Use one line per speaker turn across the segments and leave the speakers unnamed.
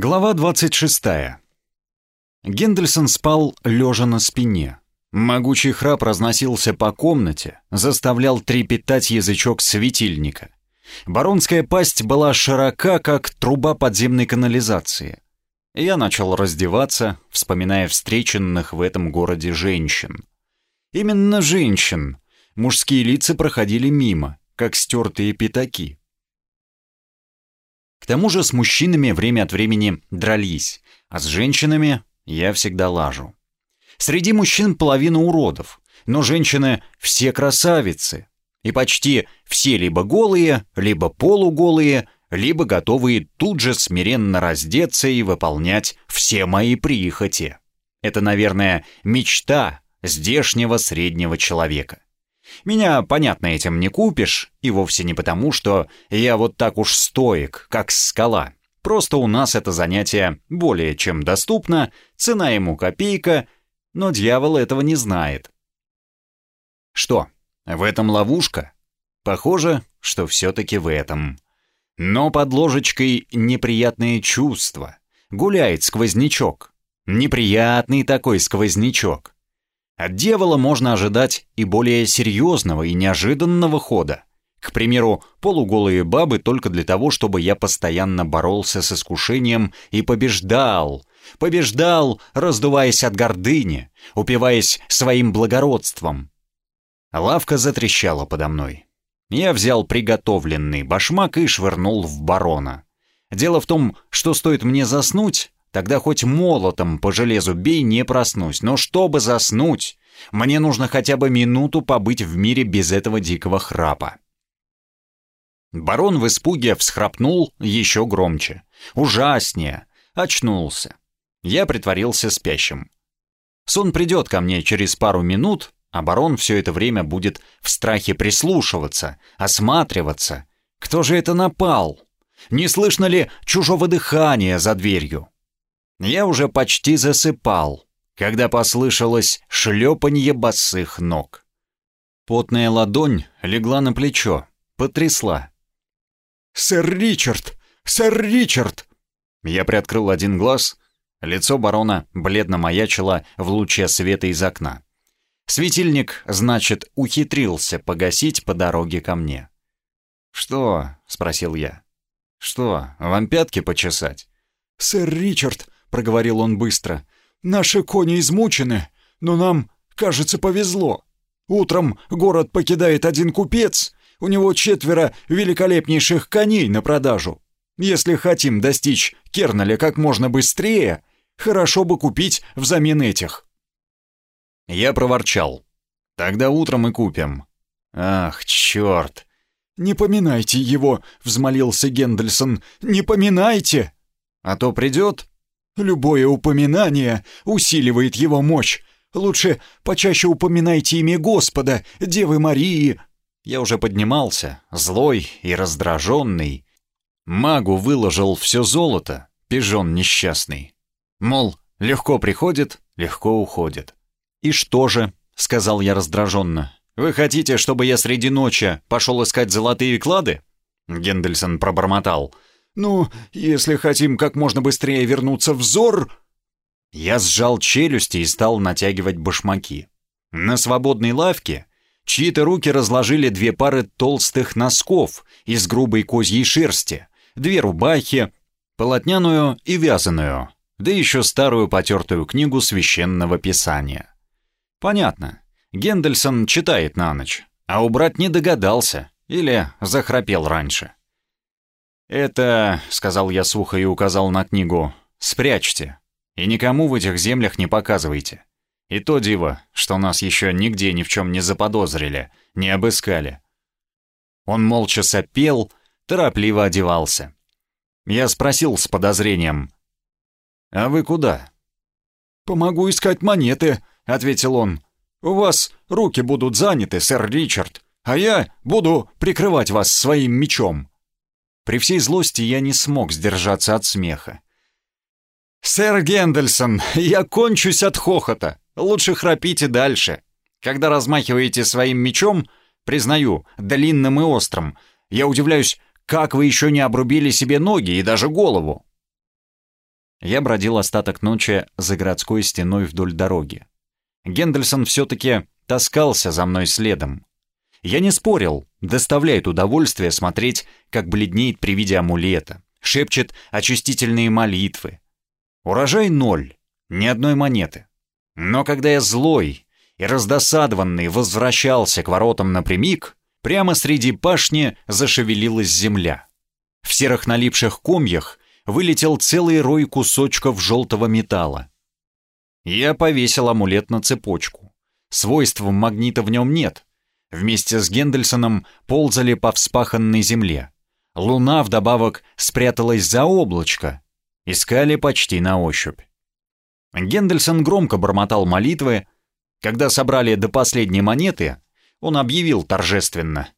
Глава 26. Гендельсон спал лежа на спине. Могучий храп разносился по комнате, заставлял трепетать язычок светильника. Баронская пасть была широка, как труба подземной канализации. Я начал раздеваться, вспоминая встреченных в этом городе женщин. Именно женщин. Мужские лица проходили мимо, как стертые пятаки. Тому же с мужчинами время от времени дрались, а с женщинами я всегда лажу. Среди мужчин половина уродов, но женщины все красавицы. И почти все либо голые, либо полуголые, либо готовые тут же смиренно раздеться и выполнять все мои прихоти. Это, наверное, мечта здешнего среднего человека. Меня, понятно, этим не купишь, и вовсе не потому, что я вот так уж стоек, как скала. Просто у нас это занятие более чем доступно, цена ему копейка, но дьявол этого не знает. Что, в этом ловушка? Похоже, что все-таки в этом. Но под ложечкой неприятные чувства. Гуляет сквознячок. Неприятный такой сквознячок. От дьявола можно ожидать и более серьезного и неожиданного хода. К примеру, полуголые бабы только для того, чтобы я постоянно боролся с искушением и побеждал. Побеждал, раздуваясь от гордыни, упиваясь своим благородством. Лавка затрещала подо мной. Я взял приготовленный башмак и швырнул в барона. Дело в том, что стоит мне заснуть, Тогда хоть молотом по железу бей, не проснусь. Но чтобы заснуть, мне нужно хотя бы минуту побыть в мире без этого дикого храпа. Барон в испуге всхрапнул еще громче. Ужаснее. Очнулся. Я притворился спящим. Сон придет ко мне через пару минут, а барон все это время будет в страхе прислушиваться, осматриваться. Кто же это напал? Не слышно ли чужого дыхания за дверью? Я уже почти засыпал, когда послышалось шлепанье босых ног. Потная ладонь легла на плечо, потрясла. «Сэр Ричард! Сэр Ричард!» Я приоткрыл один глаз. Лицо барона бледно маячило в луче света из окна. Светильник, значит, ухитрился погасить по дороге ко мне. «Что?» — спросил я. «Что, вам пятки почесать?» «Сэр Ричард, — проговорил он быстро. «Наши кони измучены, но нам, кажется, повезло. Утром город покидает один купец, у него четверо великолепнейших коней на продажу. Если хотим достичь Керналя как можно быстрее, хорошо бы купить взамен этих». Я проворчал. «Тогда утром и купим». «Ах, черт!» «Не поминайте его!» — взмолился Гендельсон. «Не поминайте!» «А то придет, Любое упоминание усиливает его мощь. Лучше почаще упоминайте имя Господа, Девы Марии». Я уже поднимался, злой и раздраженный. Магу выложил все золото, пижон несчастный. Мол, легко приходит, легко уходит. «И что же?» — сказал я раздраженно. «Вы хотите, чтобы я среди ночи пошел искать золотые клады?» Гендельсон пробормотал — «Ну, если хотим как можно быстрее вернуться в Зор...» Я сжал челюсти и стал натягивать башмаки. На свободной лавке чьи-то руки разложили две пары толстых носков из грубой козьей шерсти, две рубахи, полотняную и вязаную, да еще старую потертую книгу священного писания. Понятно, Гендельсон читает на ночь, а убрать не догадался или захрапел раньше. «Это, — сказал я сухо и указал на книгу, — спрячьте, и никому в этих землях не показывайте. И то диво, что нас еще нигде ни в чем не заподозрили, не обыскали». Он молча сопел, торопливо одевался. Я спросил с подозрением, «А вы куда?» «Помогу искать монеты», — ответил он. «У вас руки будут заняты, сэр Ричард, а я буду прикрывать вас своим мечом». При всей злости я не смог сдержаться от смеха. «Сэр Гендельсон, я кончусь от хохота. Лучше храпите дальше. Когда размахиваете своим мечом, признаю, длинным и острым, я удивляюсь, как вы еще не обрубили себе ноги и даже голову». Я бродил остаток ночи за городской стеной вдоль дороги. Гендельсон все-таки таскался за мной следом. Я не спорил, доставляет удовольствие смотреть, как бледнеет при виде амулета, шепчет очистительные молитвы. Урожай ноль, ни одной монеты. Но когда я злой и раздосадованный возвращался к воротам напрямик, прямо среди пашни зашевелилась земля. В серых налипших комьях вылетел целый рой кусочков желтого металла. Я повесил амулет на цепочку. Свойств магнита в нем нет. Вместе с Гендельсоном ползали по вспаханной земле. Луна вдобавок спряталась за облачко. Искали почти на ощупь. Гендельсон громко бормотал молитвы. Когда собрали до последней монеты, он объявил торжественно.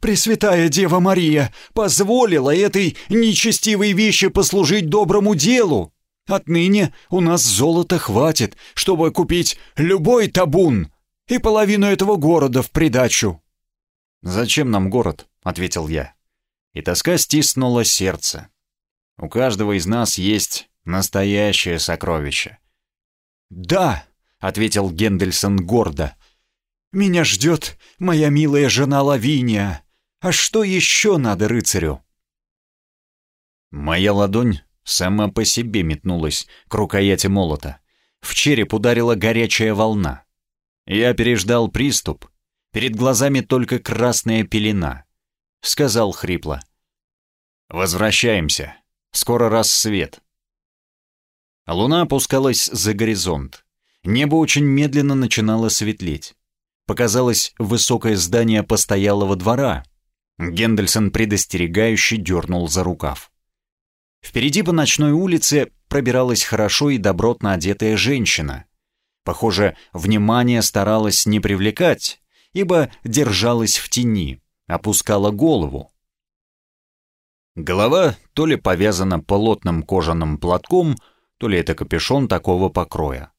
«Пресвятая Дева Мария позволила этой нечестивой вещи послужить доброму делу. Отныне у нас золота хватит, чтобы купить любой табун и половину этого города в придачу». «Зачем нам город?» — ответил я. И тоска стиснула сердце. У каждого из нас есть настоящее сокровище. «Да», — ответил Гендельсон гордо, — «меня ждет моя милая жена Лавиния. А что еще надо рыцарю?» Моя ладонь сама по себе метнулась к рукояти молота. В череп ударила горячая волна. Я переждал приступ. Перед глазами только красная пелена. Сказал хрипло. «Возвращаемся. Скоро рассвет». Луна опускалась за горизонт. Небо очень медленно начинало светлеть. Показалось высокое здание постоялого двора — Гендельсон предостерегающе дернул за рукав. Впереди по ночной улице пробиралась хорошо и добротно одетая женщина. Похоже, внимание старалась не привлекать, ибо держалась в тени, опускала голову. Голова то ли повязана плотным кожаным платком, то ли это капюшон такого покроя.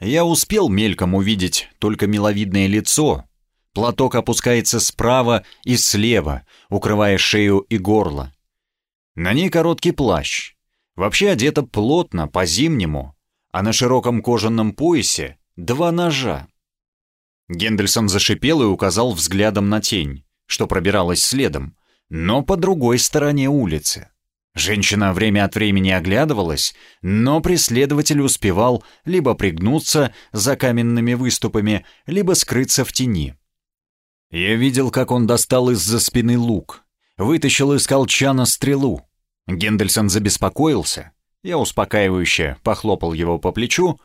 Я успел мельком увидеть только миловидное лицо, Платок опускается справа и слева, укрывая шею и горло. На ней короткий плащ. Вообще одета плотно, по-зимнему, а на широком кожаном поясе два ножа. Гендельсон зашипел и указал взглядом на тень, что пробиралась следом, но по другой стороне улицы. Женщина время от времени оглядывалась, но преследователь успевал либо пригнуться за каменными выступами, либо скрыться в тени. Я видел, как он достал из-за спины лук, вытащил из колчана стрелу. Гендельсон забеспокоился. Я успокаивающе похлопал его по плечу.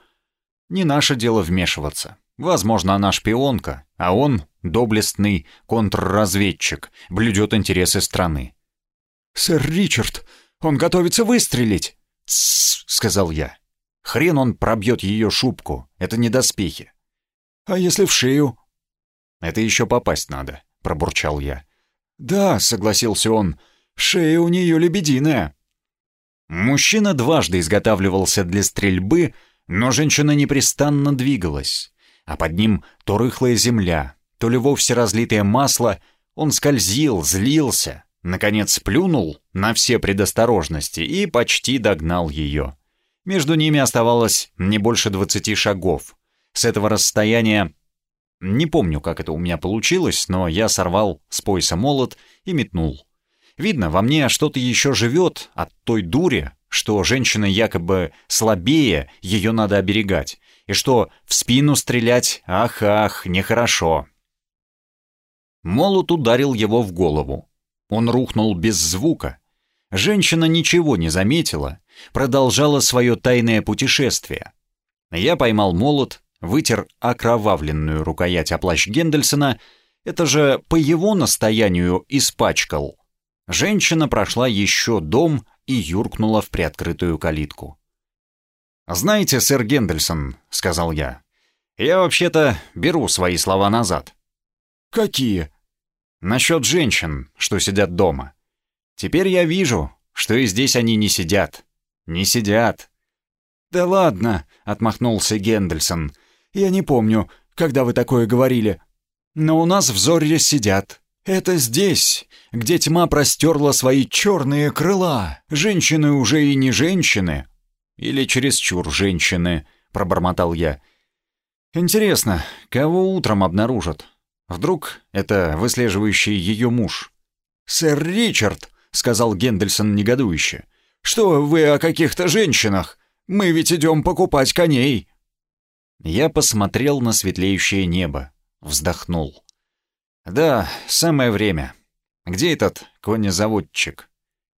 Не наше дело вмешиваться. Возможно, она шпионка, а он — доблестный контрразведчик, блюдет интересы страны. «Сэр Ричард, он готовится выстрелить!» «Тссс», — сказал я. «Хрен он пробьет ее шубку, это не доспехи». «А если в шею?» Это еще попасть надо», — пробурчал я. «Да», — согласился он, — «шея у нее лебединая». Мужчина дважды изготавливался для стрельбы, но женщина непрестанно двигалась, а под ним то рыхлая земля, то ли вовсе разлитое масло, он скользил, злился, наконец плюнул на все предосторожности и почти догнал ее. Между ними оставалось не больше двадцати шагов. С этого расстояния не помню, как это у меня получилось, но я сорвал с пояса молот и метнул. Видно, во мне что-то еще живет от той дури, что женщина якобы слабее, ее надо оберегать, и что в спину стрелять, ах-ах, нехорошо. Молот ударил его в голову. Он рухнул без звука. Женщина ничего не заметила, продолжала свое тайное путешествие. Я поймал молот, вытер окровавленную рукоять о плащ Гендельсона, это же по его настоянию испачкал. Женщина прошла еще дом и юркнула в приоткрытую калитку. «Знаете, сэр Гендельсон», — сказал я, — «я вообще-то беру свои слова назад». «Какие?» «Насчет женщин, что сидят дома. Теперь я вижу, что и здесь они не сидят. Не сидят». «Да ладно», — отмахнулся Гендельсон, — я не помню, когда вы такое говорили. Но у нас в Зорре сидят. Это здесь, где тьма простерла свои черные крыла. Женщины уже и не женщины. Или чересчур женщины, пробормотал я. Интересно, кого утром обнаружат? Вдруг это выслеживающий ее муж? «Сэр Ричард», — сказал Гендельсон негодующе, — «что вы о каких-то женщинах? Мы ведь идем покупать коней». Я посмотрел на светлеющее небо, вздохнул. «Да, самое время. Где этот конезаводчик?»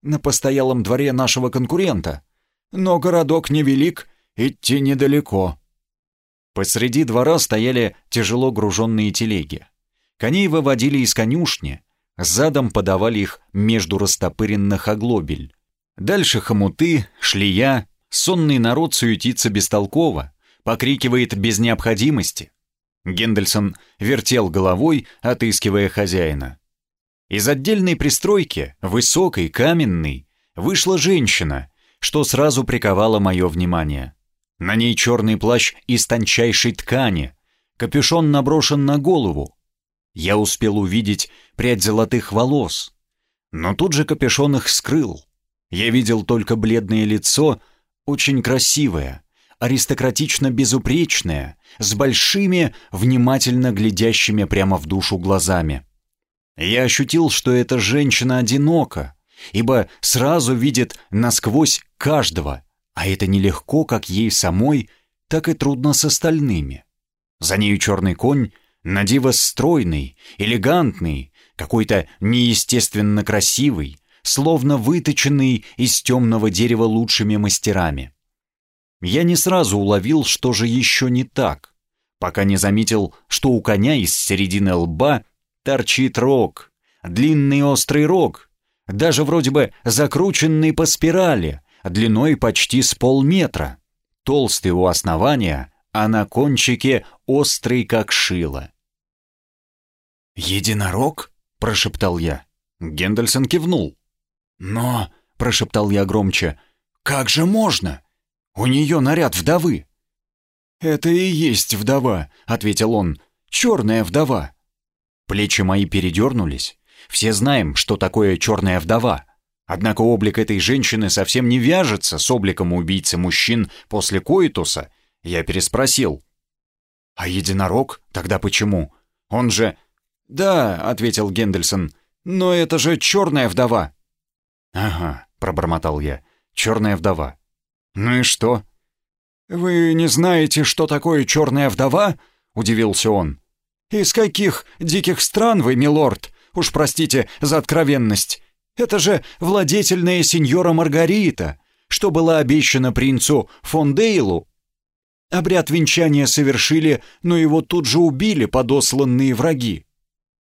«На постоялом дворе нашего конкурента. Но городок невелик, идти недалеко». Посреди двора стояли тяжело груженные телеги. Коней выводили из конюшни, задом подавали их между растопыренных оглобель. Дальше хомуты, шлия, сонный народ суетится бестолково, покрикивает без необходимости. Гендельсон вертел головой, отыскивая хозяина. Из отдельной пристройки, высокой, каменной, вышла женщина, что сразу приковало мое внимание. На ней черный плащ из тончайшей ткани, капюшон наброшен на голову. Я успел увидеть прядь золотых волос, но тут же капюшон их скрыл. Я видел только бледное лицо, очень красивое, аристократично безупречное, с большими, внимательно глядящими прямо в душу глазами. Я ощутил, что эта женщина одинока, ибо сразу видит насквозь каждого, а это нелегко как ей самой, так и трудно с остальными. За нею черный конь, надиво стройный, элегантный, какой-то неестественно красивый, словно выточенный из темного дерева лучшими мастерами. Я не сразу уловил, что же еще не так, пока не заметил, что у коня из середины лба торчит рог, длинный острый рог, даже вроде бы закрученный по спирали, длиной почти с полметра, толстый у основания, а на кончике острый, как шило. «Единорог?» — прошептал я. Гендельсон кивнул. «Но...» — прошептал я громче. «Как же можно? У нее наряд вдовы». «Это и есть вдова», — ответил он. «Черная вдова». Плечи мои передернулись. Все знаем, что такое черная вдова. Однако облик этой женщины совсем не вяжется с обликом убийцы мужчин после коитуса. Я переспросил. «А единорог? Тогда почему? Он же...» «Да», — ответил Гендельсон, — «но это же черная вдова». «Ага», — пробормотал я, — «черная вдова». «Ну и что?» «Вы не знаете, что такое черная вдова?» — удивился он. «Из каких диких стран вы, милорд? Уж простите за откровенность. Это же владетельная сеньора Маргарита, что была обещана принцу фон Дейлу. Обряд венчания совершили, но его тут же убили подосланные враги.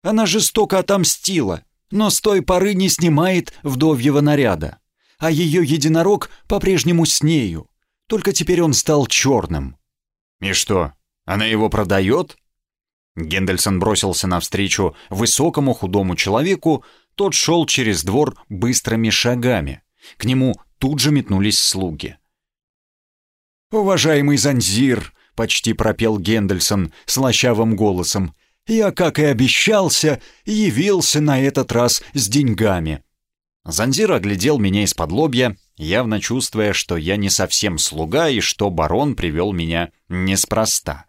Она жестоко отомстила, но с той поры не снимает вдовьего наряда. А ее единорог по-прежнему с нею, только теперь он стал черным. «И что, она его продает?» Гендельсон бросился навстречу высокому худому человеку, тот шел через двор быстрыми шагами. К нему тут же метнулись слуги. «Уважаемый Занзир!» — почти пропел Гендельсон слащавым голосом. «Я, как и обещался, явился на этот раз с деньгами». Занзир оглядел меня из-под лобья, явно чувствуя, что я не совсем слуга и что барон привел меня неспроста.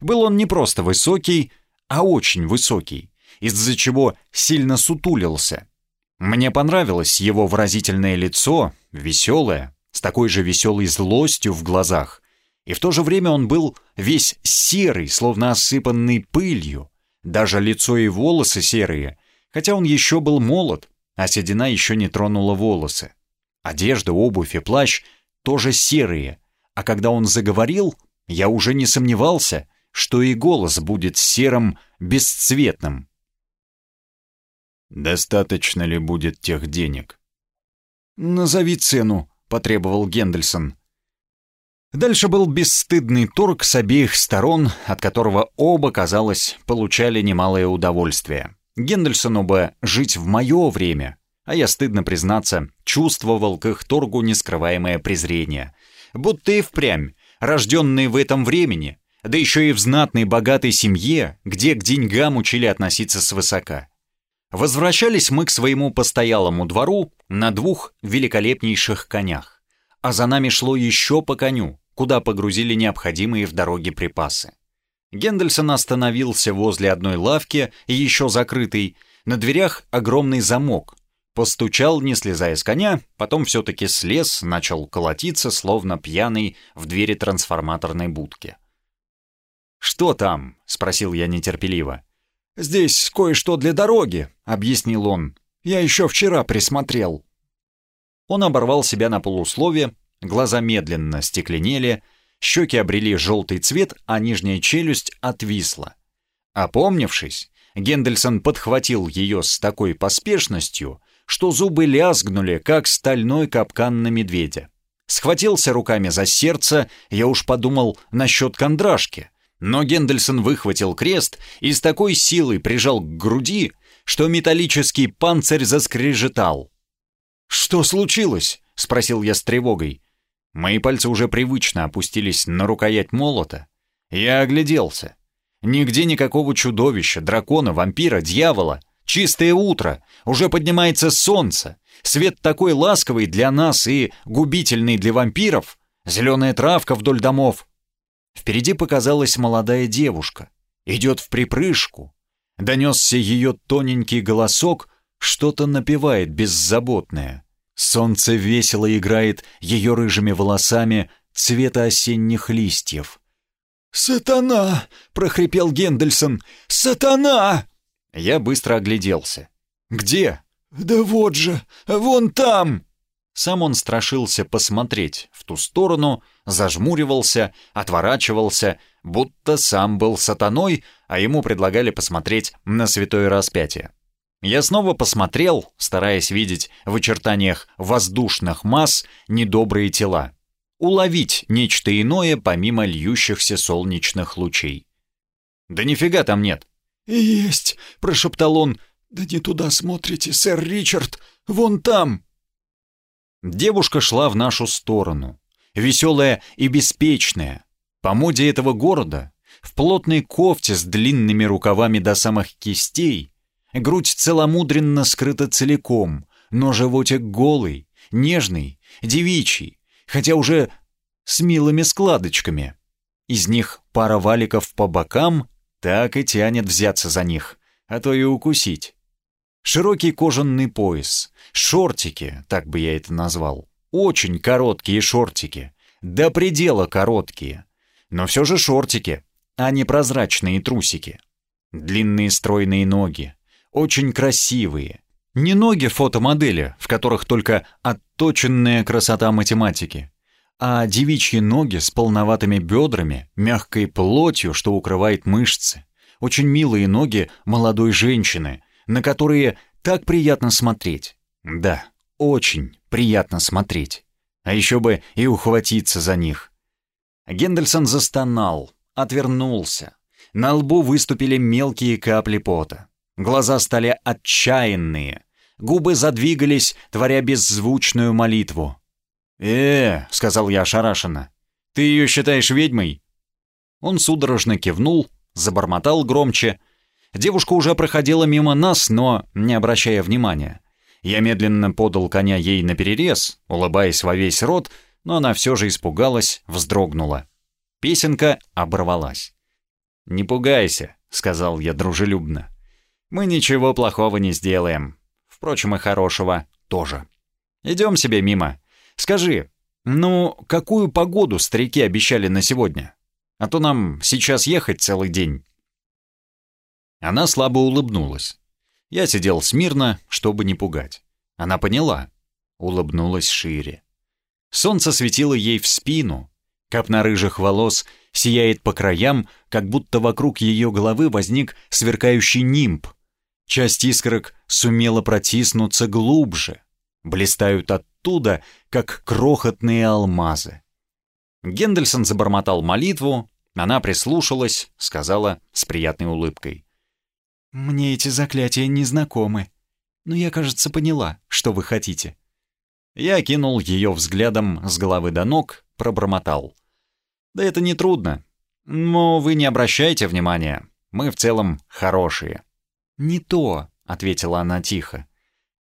Был он не просто высокий, а очень высокий, из-за чего сильно сутулился. Мне понравилось его выразительное лицо, веселое, с такой же веселой злостью в глазах. И в то же время он был весь серый, словно осыпанный пылью. Даже лицо и волосы серые, хотя он еще был молод, а седина еще не тронула волосы. Одежда, обувь и плащ тоже серые, а когда он заговорил, я уже не сомневался, что и голос будет серым, бесцветным. «Достаточно ли будет тех денег?» «Назови цену», — потребовал Гендельсон. Дальше был бесстыдный торг с обеих сторон, от которого оба, казалось, получали немалое удовольствие. Гендельсону бы жить в мое время, а я, стыдно признаться, чувствовал к их торгу нескрываемое презрение. Будто и впрямь, рожденный в этом времени, да еще и в знатной богатой семье, где к деньгам учили относиться свысока. Возвращались мы к своему постоялому двору на двух великолепнейших конях. а за нами шло еще по коню, куда погрузили необходимые в дороге припасы. Гендельсон остановился возле одной лавки, еще закрытой, на дверях огромный замок. Постучал, не слезая с коня, потом все-таки слез, начал колотиться, словно пьяный, в двери трансформаторной будки. «Что там?» — спросил я нетерпеливо.
«Здесь кое-что для дороги», — объяснил он. «Я еще вчера присмотрел».
Он оборвал себя на полуслове, глаза медленно стекленели, щеки обрели желтый цвет, а нижняя челюсть отвисла. Опомнившись, Гендельсон подхватил ее с такой поспешностью, что зубы лязгнули, как стальной капкан на медведя. Схватился руками за сердце, я уж подумал насчет кондрашки. Но Гендельсон выхватил крест и с такой силой прижал к груди, что металлический панцирь заскрежетал. «Что случилось?» — спросил я с тревогой. Мои пальцы уже привычно опустились на рукоять молота. Я огляделся. Нигде никакого чудовища, дракона, вампира, дьявола. Чистое утро, уже поднимается солнце. Свет такой ласковый для нас и губительный для вампиров. Зеленая травка вдоль домов. Впереди показалась молодая девушка. Идет в припрыжку. Донесся ее тоненький голосок, что-то напевает беззаботное. Солнце весело играет ее рыжими волосами цвета осенних листьев.
«Сатана!» — прохрипел Гендельсон. «Сатана!»
Я быстро огляделся. «Где?»
«Да вот же! Вон там!»
Сам он страшился посмотреть в ту сторону, зажмуривался, отворачивался, будто сам был сатаной, а ему предлагали посмотреть на святое распятие. Я снова посмотрел, стараясь видеть в очертаниях воздушных масс недобрые тела уловить нечто иное помимо льющихся солнечных лучей. «Да нифига там нет!»
«Есть!» — прошептал он. «Да не туда смотрите, сэр Ричард! Вон там!»
Девушка шла в нашу сторону, веселая и беспечная, по моде этого города, в плотной кофте с длинными рукавами до самых кистей, грудь целомудренно скрыта целиком, но животик голый, нежный, девичий, хотя уже с милыми складочками. Из них пара валиков по бокам так и тянет взяться за них, а то и укусить. Широкий кожаный пояс, шортики, так бы я это назвал, очень короткие шортики, до предела короткие, но все же шортики, а не прозрачные трусики. Длинные стройные ноги, очень красивые, не ноги фотомодели, в которых только отточенная красота математики, а девичьи ноги с полноватыми бедрами, мягкой плотью, что укрывает мышцы. Очень милые ноги молодой женщины, на которые так приятно смотреть. Да, очень приятно смотреть. А еще бы и ухватиться за них. Гендельсон застонал, отвернулся. На лбу выступили мелкие капли пота. Глаза стали отчаянные, Губы задвигались, творя беззвучную молитву. «Э, — сказал я ошарашенно, — ты ее считаешь ведьмой?» Он судорожно кивнул, забормотал громче. Девушка уже проходила мимо нас, но не обращая внимания. Я медленно подал коня ей на перерез, улыбаясь во весь рот, но она все же испугалась, вздрогнула. Песенка оборвалась. «Не пугайся», — сказал я дружелюбно. «Мы ничего плохого не сделаем. Впрочем, и хорошего тоже. Идем себе мимо. Скажи, ну, какую погоду старики обещали на сегодня? А то нам сейчас ехать целый день». Она слабо улыбнулась. Я сидел смирно, чтобы не пугать. Она поняла. Улыбнулась шире. Солнце светило ей в спину. Капна рыжих волос сияет по краям, как будто вокруг ее головы возник сверкающий нимб, Часть искорок сумела протиснуться глубже, блистают оттуда, как крохотные алмазы. Гендельсон забормотал молитву, она прислушалась, сказала с приятной улыбкой. «Мне эти заклятия не знакомы, но я, кажется, поняла, что вы хотите». Я кинул ее взглядом с головы до ног, пробормотал. «Да это не трудно. Но вы не обращайте внимания. Мы в целом хорошие». «Не то», — ответила она тихо.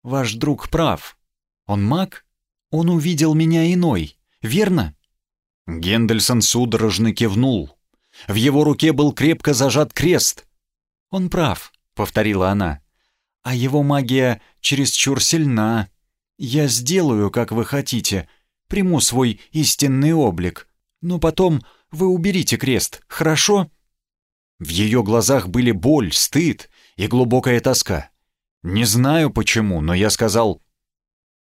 «Ваш друг прав. Он маг? Он увидел меня иной.
верно?»
Гендельсон судорожно кивнул. В его руке был крепко зажат крест.
«Он прав», — повторила она. «А его магия чересчур сильна. Я сделаю, как вы хотите, приму свой истинный облик. Но потом вы уберите крест, хорошо?»
В ее глазах были боль, стыд и глубокая тоска. Не знаю почему, но я сказал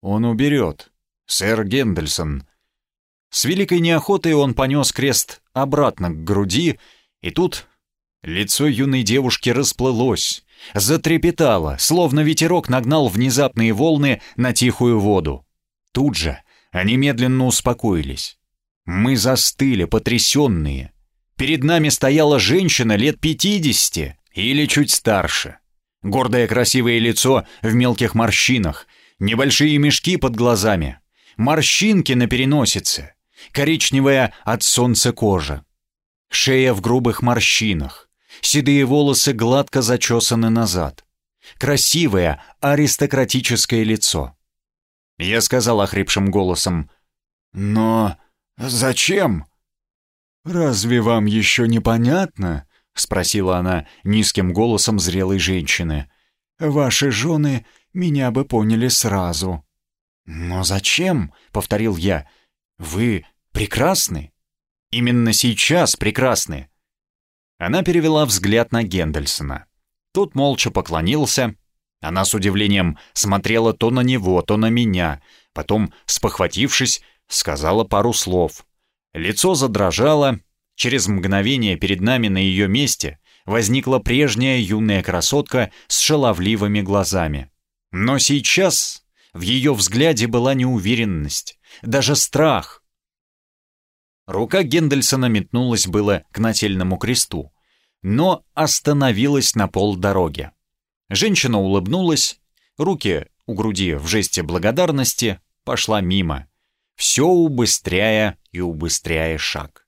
«Он уберет, сэр Гендельсон». С великой неохотой он понес крест обратно к груди, и тут лицо юной девушки расплылось, затрепетало, словно ветерок нагнал внезапные волны на тихую воду. Тут же они медленно успокоились. Мы застыли, потрясенные. Перед нами стояла женщина лет пятидесяти или чуть старше. Гордое красивое лицо в мелких морщинах, небольшие мешки под глазами, морщинки на переносице, коричневая от солнца кожа, шея в грубых морщинах, седые волосы гладко зачесаны назад, красивое аристократическое лицо. Я сказал охрипшим голосом, «Но зачем?» «Разве вам еще непонятно?» — спросила она низким голосом зрелой женщины. «Ваши жены меня бы поняли сразу». «Но зачем?» — повторил я. «Вы прекрасны. Именно сейчас прекрасны». Она перевела взгляд на Гендельсона. Тот молча поклонился. Она с удивлением смотрела то на него, то на меня. Потом, спохватившись, сказала пару слов. Лицо задрожало. Через мгновение перед нами на ее месте возникла прежняя юная красотка с шаловливыми глазами. Но сейчас в ее взгляде была неуверенность, даже страх. Рука Гендельсона метнулась было к нательному кресту, но остановилась на полдороге. Женщина улыбнулась, руки у груди в жесте благодарности, пошла мимо, все убыстряя и убыстряя шаг.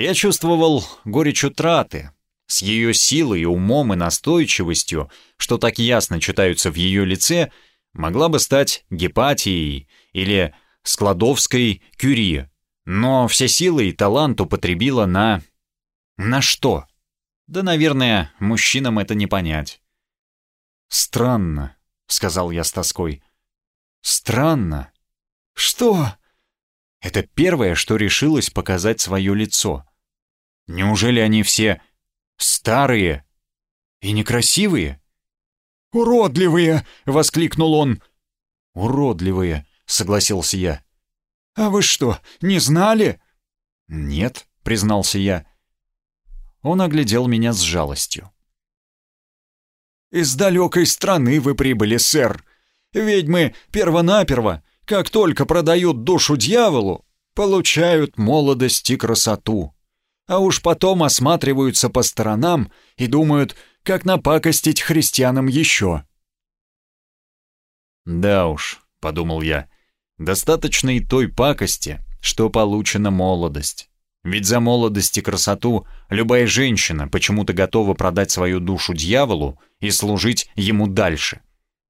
Я чувствовал горечь утраты, с ее силой, умом и настойчивостью, что так ясно читаются в ее лице, могла бы стать Гепатией или Складовской Кюри, но все силы и талант употребила на... На что? Да, наверное, мужчинам это не понять. «Странно», — сказал я с тоской. «Странно». «Что?» Это первое, что решилось показать свое лицо. Неужели они все старые и некрасивые? «Уродливые!» — воскликнул он. «Уродливые», — согласился я. «А вы что, не знали?» «Нет», — признался я. Он оглядел меня с жалостью. «Из далекой страны вы прибыли, сэр. Ведьмы первонаперво, как только продают душу дьяволу, получают молодость и красоту. А уж потом осматриваются по сторонам и думают, как напакостить христианам еще». «Да уж», — подумал я, — «достаточно и той пакости, что получена молодость». Ведь за молодость и красоту любая женщина почему-то готова продать свою душу дьяволу и служить ему дальше.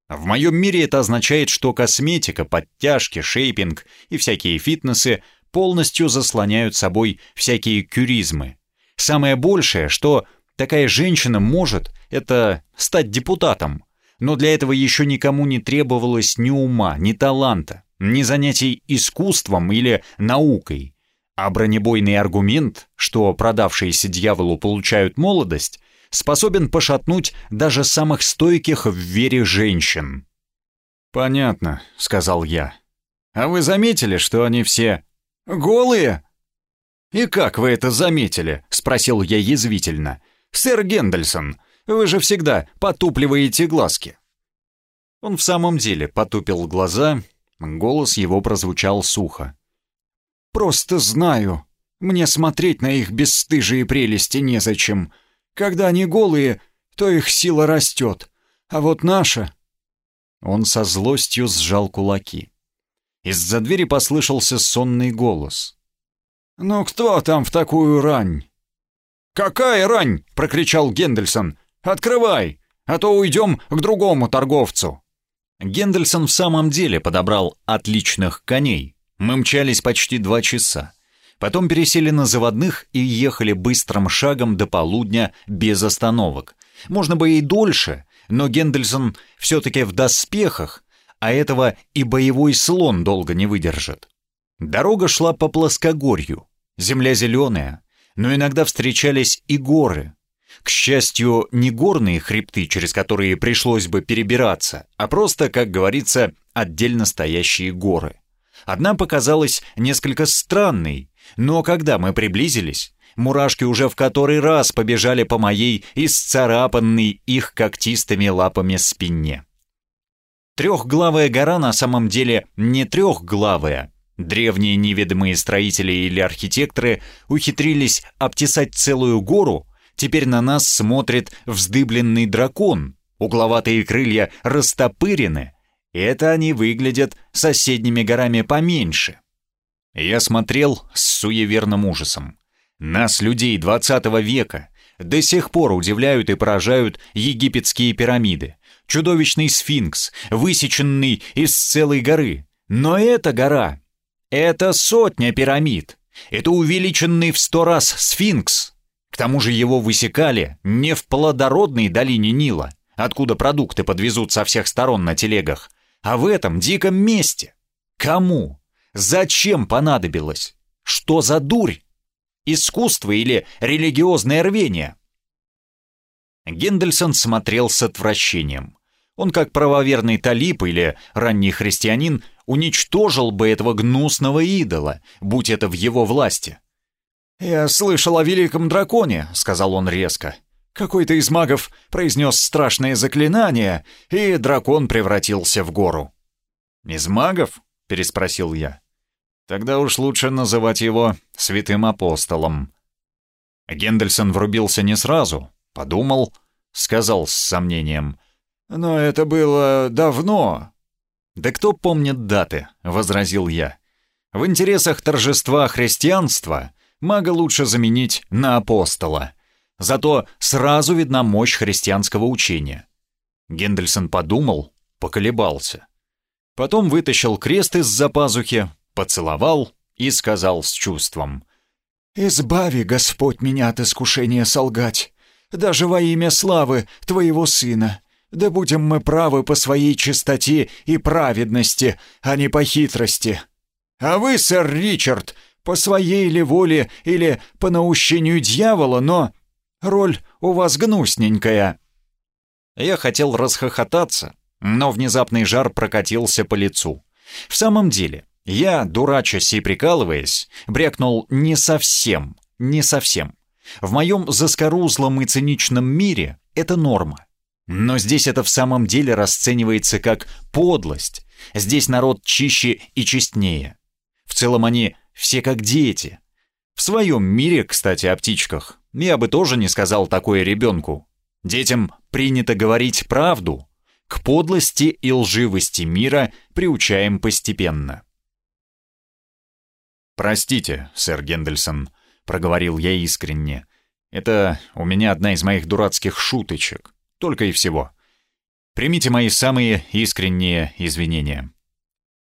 В моем мире это означает, что косметика, подтяжки, шейпинг и всякие фитнесы полностью заслоняют собой всякие кюризмы. Самое большее, что такая женщина может, это стать депутатом. Но для этого еще никому не требовалось ни ума, ни таланта, ни занятий искусством или наукой. А бронебойный аргумент, что продавшиеся дьяволу получают молодость, способен пошатнуть даже самых стойких в вере женщин. «Понятно», — сказал я. «А вы заметили, что они все голые?» «И как вы это заметили?» — спросил я язвительно. «Сэр Гендельсон, вы же всегда потупливаете глазки». Он в самом деле потупил глаза, голос его прозвучал сухо. Просто знаю. Мне смотреть на их бесстыжие прелести незачем. Когда они голые, то их сила растет. А вот наша...» Он со злостью сжал кулаки. Из-за двери послышался сонный голос. «Ну кто там в такую рань?» «Какая рань?» — прокричал Гендельсон. «Открывай, а то уйдем к другому торговцу». Гендельсон в самом деле подобрал отличных коней, Мы мчались почти два часа. Потом пересели на заводных и ехали быстрым шагом до полудня без остановок. Можно бы и дольше, но Гендельсон все-таки в доспехах, а этого и боевой слон долго не выдержит. Дорога шла по плоскогорью, земля зеленая, но иногда встречались и горы. К счастью, не горные хребты, через которые пришлось бы перебираться, а просто, как говорится, отдельно стоящие горы. Одна показалась несколько странной, но когда мы приблизились, мурашки уже в который раз побежали по моей исцарапанной их когтистыми лапами спине. Трехглавая гора на самом деле не трехглавая. Древние неведомые строители или архитекторы ухитрились обтесать целую гору, теперь на нас смотрит вздыбленный дракон, угловатые крылья растопырены, это они выглядят соседними горами поменьше. Я смотрел с суеверным ужасом. Нас, людей 20 века, до сих пор удивляют и поражают египетские пирамиды, чудовищный сфинкс, высеченный из целой горы. Но эта гора — это сотня пирамид. Это увеличенный в сто раз сфинкс. К тому же его высекали не в плодородной долине Нила, откуда продукты подвезут со всех сторон на телегах, а в этом диком месте. Кому? Зачем понадобилось? Что за дурь? Искусство или религиозное рвение? Гендельсон смотрел с отвращением. Он, как правоверный талип или ранний христианин, уничтожил бы этого гнусного идола, будь это в его власти. «Я слышал о великом драконе», — сказал он резко. Какой-то из магов произнес страшное заклинание, и дракон превратился в гору. «Из магов?» — переспросил я. «Тогда уж лучше называть его святым апостолом». Гендельсон врубился не сразу, подумал, сказал с сомнением. «Но это было давно». «Да кто помнит даты?» — возразил я. «В интересах торжества христианства мага лучше заменить на апостола». Зато сразу видна мощь христианского учения. Гендельсон подумал, поколебался. Потом вытащил крест из-за пазухи, поцеловал и сказал с чувством. «Избави, Господь, меня от искушения солгать, даже во имя славы Твоего Сына. Да будем мы правы по своей чистоте и праведности, а не по хитрости. А вы, сэр Ричард, по своей ли воле или по наущению дьявола, но Роль у вас гнусненькая». Я хотел расхохотаться, но внезапный жар прокатился по лицу. В самом деле, я, дурачась и прикалываясь, брякнул не совсем, не совсем. В моем заскорузлом и циничном мире это норма. Но здесь это в самом деле расценивается как подлость. Здесь народ чище и честнее. В целом они все как дети. В своем мире, кстати, о птичках, я бы тоже не сказал такое ребенку. Детям принято говорить правду. К подлости и лживости мира приучаем постепенно. «Простите, сэр Гендельсон», — проговорил я искренне. «Это у меня одна из моих дурацких шуточек. Только и всего. Примите мои самые искренние извинения».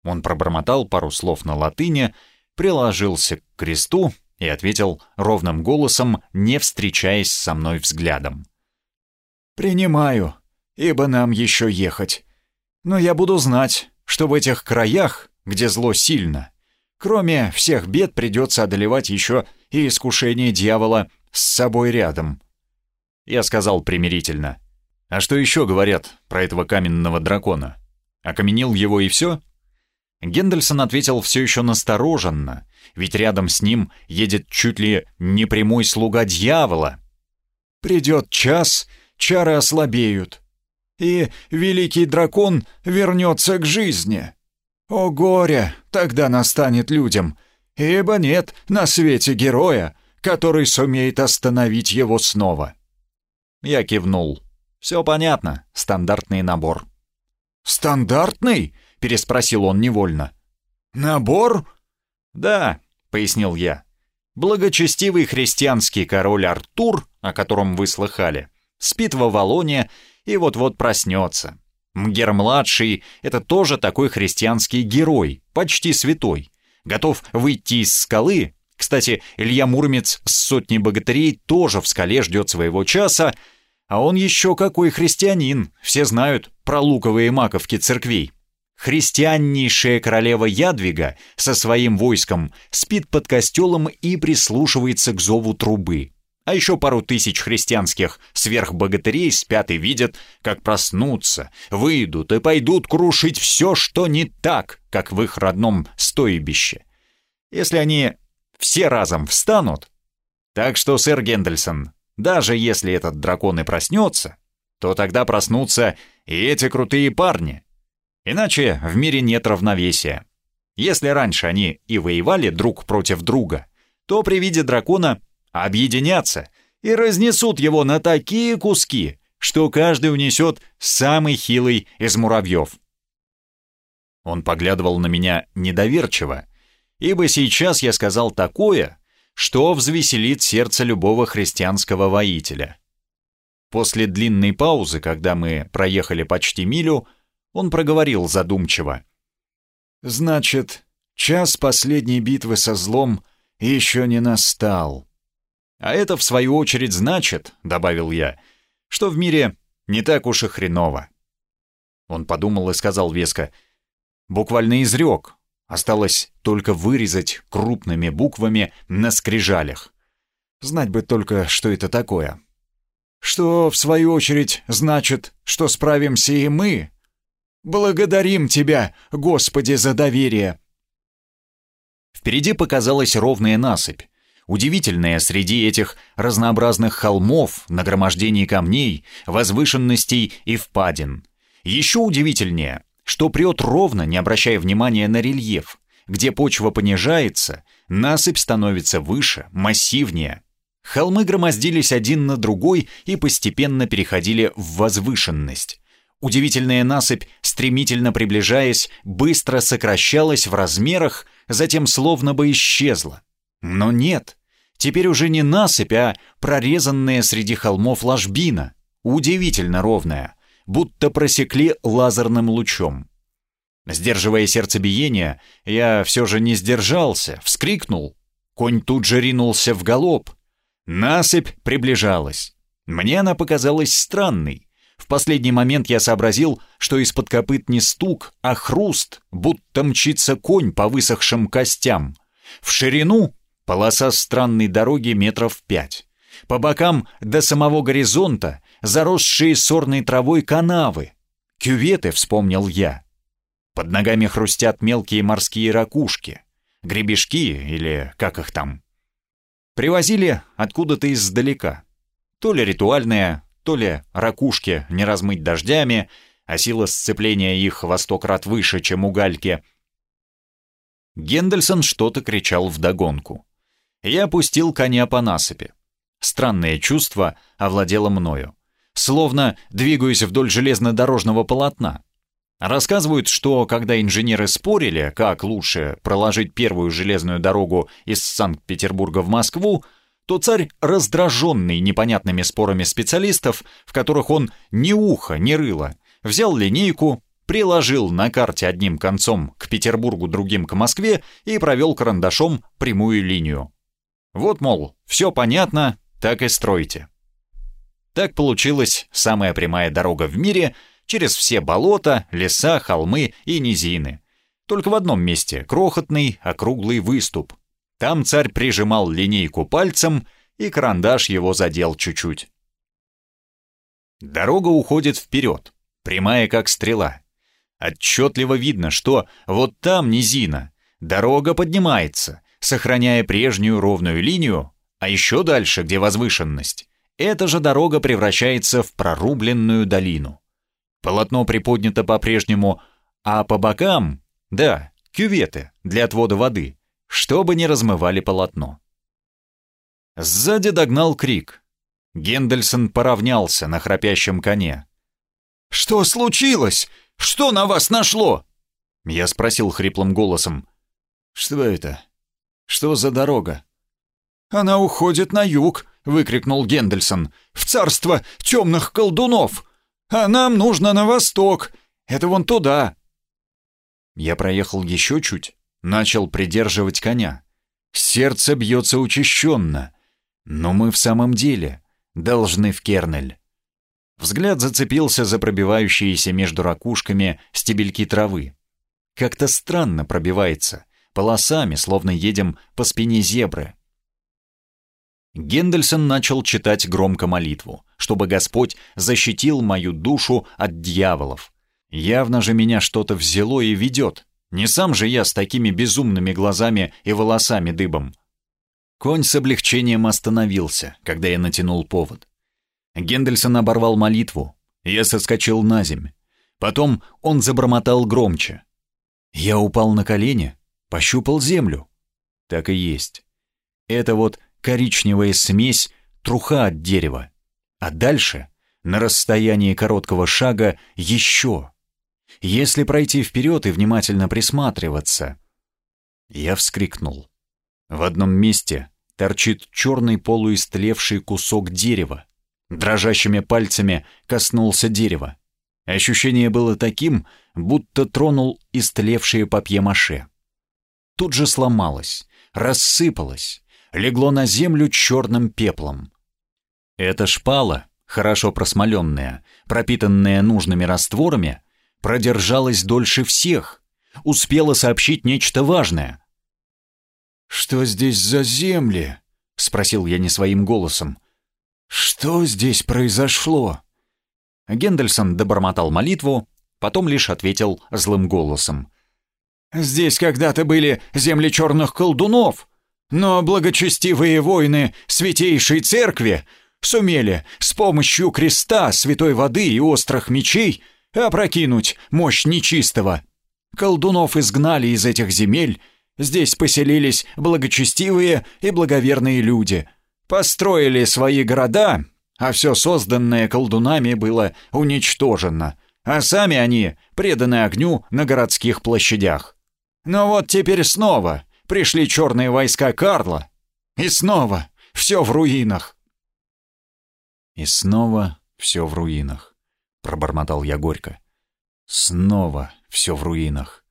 Он пробормотал пару слов на латыни, приложился к кресту и ответил ровным голосом, не встречаясь со мной взглядом. «Принимаю, ибо нам еще ехать. Но я буду знать, что в этих краях, где зло сильно, кроме всех бед придется одолевать еще и искушение дьявола с собой рядом». Я сказал примирительно. «А что еще говорят про этого каменного дракона? Окаменил его и все?» Гендельсон ответил все еще настороженно, ведь рядом с ним едет чуть ли не прямой слуга дьявола. «Придет час, чары ослабеют, и великий дракон вернется к жизни. О горе тогда настанет людям, ибо нет на свете героя, который сумеет остановить его снова». Я кивнул. «Все понятно, стандартный набор». «Стандартный?» — переспросил он невольно. «Набор?» «Да», — пояснил я. «Благочестивый христианский король Артур, о котором вы слыхали, спит в Авалоне и вот-вот проснется. Мгер-младший — это тоже такой христианский герой, почти святой. Готов выйти из скалы. Кстати, Илья Муромец с сотней богатырей тоже в скале ждет своего часа, а он еще какой христианин, все знают про луковые маковки церквей. Христианнейшая королева Ядвига со своим войском спит под костелом и прислушивается к зову трубы. А еще пару тысяч христианских сверхбогатырей спят и видят, как проснутся, выйдут и пойдут крушить все, что не так, как в их родном стойбище. Если они все разом встанут. Так что, сэр Гендельсон, даже если этот дракон и проснется, то тогда проснутся и эти крутые парни. Иначе в мире нет равновесия. Если раньше они и воевали друг против друга, то при виде дракона объединятся и разнесут его на такие куски, что каждый унесет самый хилый из муравьев. Он поглядывал на меня недоверчиво, ибо сейчас я сказал такое, что взвеселит сердце любого христианского воителя. После длинной паузы, когда мы проехали почти милю, он проговорил задумчиво.
«Значит, час последней битвы со злом еще не настал.
А это, в свою очередь, значит, — добавил я, — что в мире не так уж и хреново. Он подумал и сказал веско, буквально изрек, осталось только вырезать крупными буквами на скрижалях. Знать бы только, что это такое.
Что, в свою очередь, значит, что справимся и мы. Благодарим Тебя, Господи, за доверие.
Впереди показалась ровная насыпь, Удивительное среди этих разнообразных холмов, нагромождений камней, возвышенностей и впадин. Еще удивительнее, что прет ровно, не обращая внимания на рельеф. Где почва понижается, насыпь становится выше, массивнее. Холмы громоздились один на другой и постепенно переходили в возвышенность. Удивительная насыпь, стремительно приближаясь, быстро сокращалась в размерах, затем словно бы исчезла. Но нет, Теперь уже не насыпь, а прорезанная среди холмов ложбина, удивительно ровная, будто просекли лазерным лучом. Сдерживая сердцебиение, я все же не сдержался, вскрикнул. Конь тут же ринулся в галоп. Насыпь приближалась. Мне она показалась странной. В последний момент я сообразил, что из-под копыт не стук, а хруст, будто мчится конь по высохшим костям. В ширину Полоса странной дороги метров пять. По бокам до самого горизонта заросшие сорной травой канавы. Кюветы, вспомнил я. Под ногами хрустят мелкие морские ракушки. Гребешки или как их там. Привозили откуда-то издалека. То ли ритуальные, то ли ракушки не размыть дождями, а сила сцепления их во сто крат выше, чем у гальки. Гендельсон что-то кричал вдогонку. Я опустил коня по насыпи. Странное чувство овладело мною. Словно двигаюсь вдоль железнодорожного полотна. Рассказывают, что когда инженеры спорили, как лучше проложить первую железную дорогу из Санкт-Петербурга в Москву, то царь, раздраженный непонятными спорами специалистов, в которых он ни уха, ни рыла, взял линейку, приложил на карте одним концом к Петербургу, другим к Москве и провел карандашом прямую линию. Вот, мол, все понятно, так и стройте. Так получилась самая прямая дорога в мире через все болота, леса, холмы и низины. Только в одном месте крохотный округлый выступ. Там царь прижимал линейку пальцем, и карандаш его задел чуть-чуть. Дорога уходит вперед, прямая как стрела. Отчетливо видно, что вот там низина, дорога поднимается, сохраняя прежнюю ровную линию, а еще дальше, где возвышенность, эта же дорога превращается в прорубленную долину. Полотно приподнято по-прежнему, а по бокам, да, кюветы для отвода воды, чтобы не размывали полотно. Сзади догнал крик. Гендельсон поравнялся на храпящем коне.
«Что случилось? Что на вас нашло?»
Я спросил хриплым голосом.
«Что это? Что за дорога?»
«Она уходит на юг!» — выкрикнул Гендельсон. «В царство темных колдунов! А нам нужно на восток! Это вон туда!»
Я проехал еще чуть,
начал придерживать коня. Сердце бьется учащенно. Но мы в самом деле должны в Кернель. Взгляд зацепился за пробивающиеся между ракушками стебельки травы. Как-то странно пробивается, полосами, словно едем по спине зебры. Гендельсон начал читать громко молитву, чтобы Господь защитил мою душу от дьяволов. Явно же меня что-то взяло и ведет. Не сам же я с такими безумными глазами и волосами дыбом. Конь с облегчением остановился, когда я натянул повод. Гендельсон оборвал молитву. Я соскочил на земь. Потом он забормотал громче. Я упал на колени, пощупал землю. Так и есть. Это вот коричневая смесь труха от дерева. А дальше, на расстоянии короткого шага, еще. Если пройти вперед и внимательно присматриваться... Я вскрикнул. В одном месте торчит черный полуистлевший кусок дерева. Дрожащими пальцами коснулся дерева. Ощущение было таким, будто тронул истлевшие папье-маше. Тут же сломалось, рассыпалось, легло на землю черным пеплом. Эта шпала, хорошо просмоленная, пропитанная нужными растворами, продержалась дольше всех, успела сообщить нечто важное.
«Что здесь за земли?» — спросил я не своим голосом. «Что здесь произошло?»
Гендельсон добормотал молитву, потом лишь ответил злым голосом.
«Здесь когда-то были земли черных колдунов, но благочестивые воины Святейшей Церкви сумели с помощью креста, святой воды и острых мечей опрокинуть мощь нечистого. Колдунов изгнали из этих земель, здесь поселились благочестивые и благоверные люди, построили свои города, а все созданное колдунами было уничтожено, а сами они преданы огню на городских площадях. Но вот теперь снова пришли черные войска Карла, и снова все в руинах.
И снова все в руинах. — пробормотал я горько. «Снова все в руинах».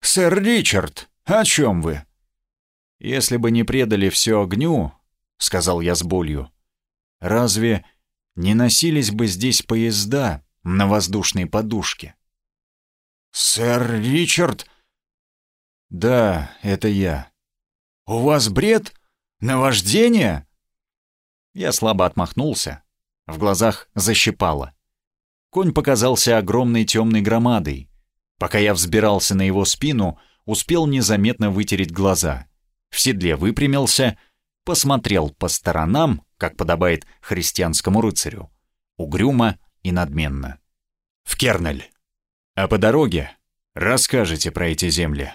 «Сэр Ричард, о чем вы?»
«Если бы не предали все огню», — сказал я с болью, — «разве не носились бы здесь поезда на воздушной подушке?»
«Сэр Ричард?»
«Да, это я».
«У вас бред? Наваждение?»
Я слабо отмахнулся. В глазах защипало. Конь показался огромной темной громадой. Пока я взбирался на его спину, успел незаметно вытереть глаза. В седле выпрямился, посмотрел по сторонам, как подобает христианскому рыцарю, угрюмо и надменно. «В Кернель! А по дороге расскажете про эти земли».